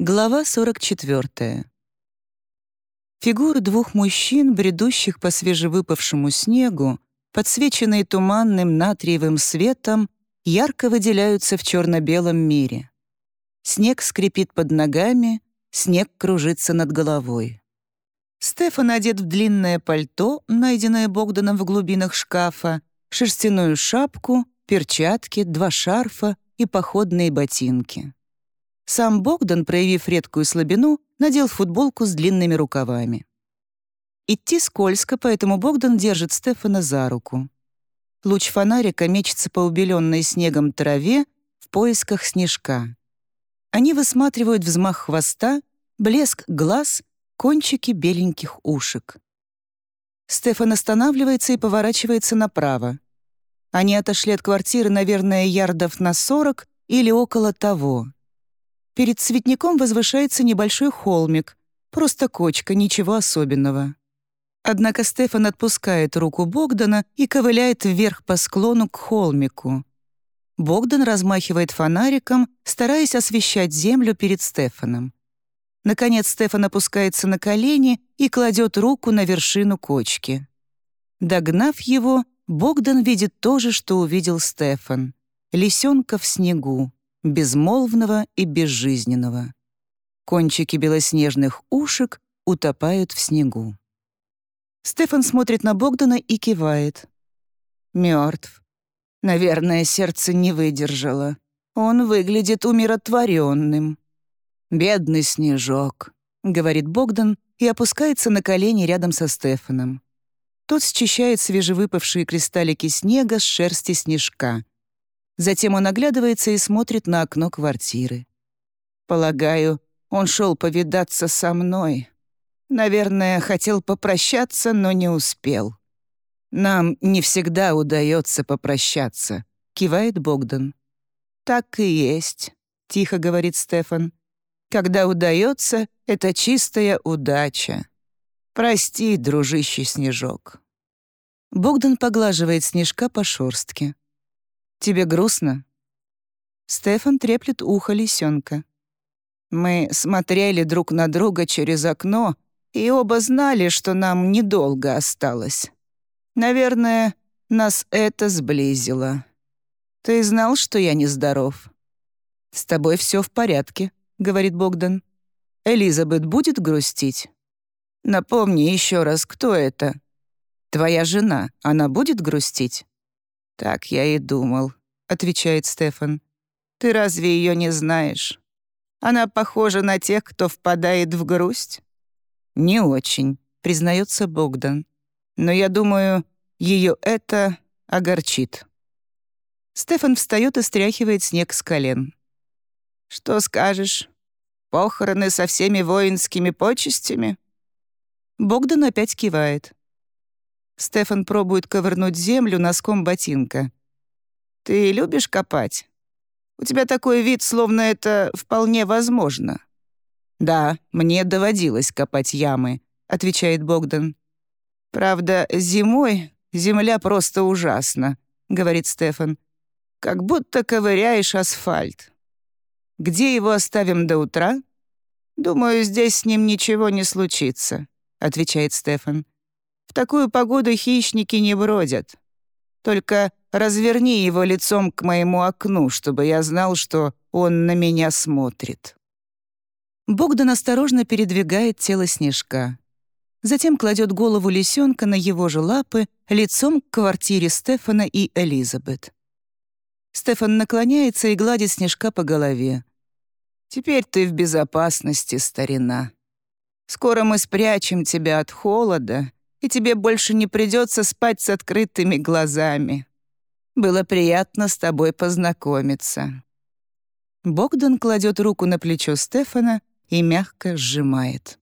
Глава 44. Фигуры двух мужчин, бредущих по свежевыпавшему снегу, подсвеченные туманным натриевым светом, ярко выделяются в черно-белом мире. Снег скрипит под ногами, снег кружится над головой. Стефан одет в длинное пальто, найденное Богданом в глубинах шкафа, шерстяную шапку, перчатки, два шарфа и походные ботинки. Сам Богдан, проявив редкую слабину, надел футболку с длинными рукавами. Идти скользко, поэтому Богдан держит Стефана за руку. Луч фонарика мечется по убеленной снегом траве в поисках снежка. Они высматривают взмах хвоста, блеск глаз, кончики беленьких ушек. Стефан останавливается и поворачивается направо. Они отошли от квартиры, наверное, ярдов на сорок или около того. Перед цветником возвышается небольшой холмик, просто кочка, ничего особенного. Однако Стефан отпускает руку Богдана и ковыляет вверх по склону к холмику. Богдан размахивает фонариком, стараясь освещать землю перед Стефаном. Наконец Стефан опускается на колени и кладет руку на вершину кочки. Догнав его, Богдан видит то же, что увидел Стефан — лисенка в снегу безмолвного и безжизненного. Кончики белоснежных ушек утопают в снегу. Стефан смотрит на Богдана и кивает. Мертв. Наверное, сердце не выдержало. Он выглядит умиротворенным. «Бедный снежок», — говорит Богдан и опускается на колени рядом со Стефаном. Тот счищает свежевыпавшие кристаллики снега с шерсти снежка. Затем он оглядывается и смотрит на окно квартиры. Полагаю, он шел повидаться со мной. Наверное, хотел попрощаться, но не успел. Нам не всегда удается попрощаться, кивает Богдан. Так и есть, тихо говорит Стефан. Когда удается, это чистая удача. Прости, дружище Снежок. Богдан поглаживает Снежка по шорстке. Тебе грустно?» Стефан треплет ухо лисенка. Мы смотрели друг на друга через окно и оба знали, что нам недолго осталось. Наверное, нас это сблизило. Ты знал, что я нездоров? «С тобой все в порядке», — говорит Богдан. «Элизабет будет грустить?» «Напомни еще раз, кто это?» «Твоя жена, она будет грустить?» «Так я и думал», — отвечает Стефан. «Ты разве ее не знаешь? Она похожа на тех, кто впадает в грусть?» «Не очень», — признается Богдан. «Но я думаю, ее это огорчит». Стефан встает и стряхивает снег с колен. «Что скажешь? Похороны со всеми воинскими почестями?» Богдан опять кивает. Стефан пробует ковырнуть землю носком ботинка. «Ты любишь копать? У тебя такой вид, словно это вполне возможно». «Да, мне доводилось копать ямы», — отвечает Богдан. «Правда, зимой земля просто ужасна», — говорит Стефан. «Как будто ковыряешь асфальт. Где его оставим до утра?» «Думаю, здесь с ним ничего не случится», — отвечает Стефан. В такую погоду хищники не бродят. Только разверни его лицом к моему окну, чтобы я знал, что он на меня смотрит». Богдан осторожно передвигает тело снежка. Затем кладет голову лисенка на его же лапы лицом к квартире Стефана и Элизабет. Стефан наклоняется и гладит снежка по голове. «Теперь ты в безопасности, старина. Скоро мы спрячем тебя от холода и тебе больше не придется спать с открытыми глазами. Было приятно с тобой познакомиться». Богдан кладет руку на плечо Стефана и мягко сжимает.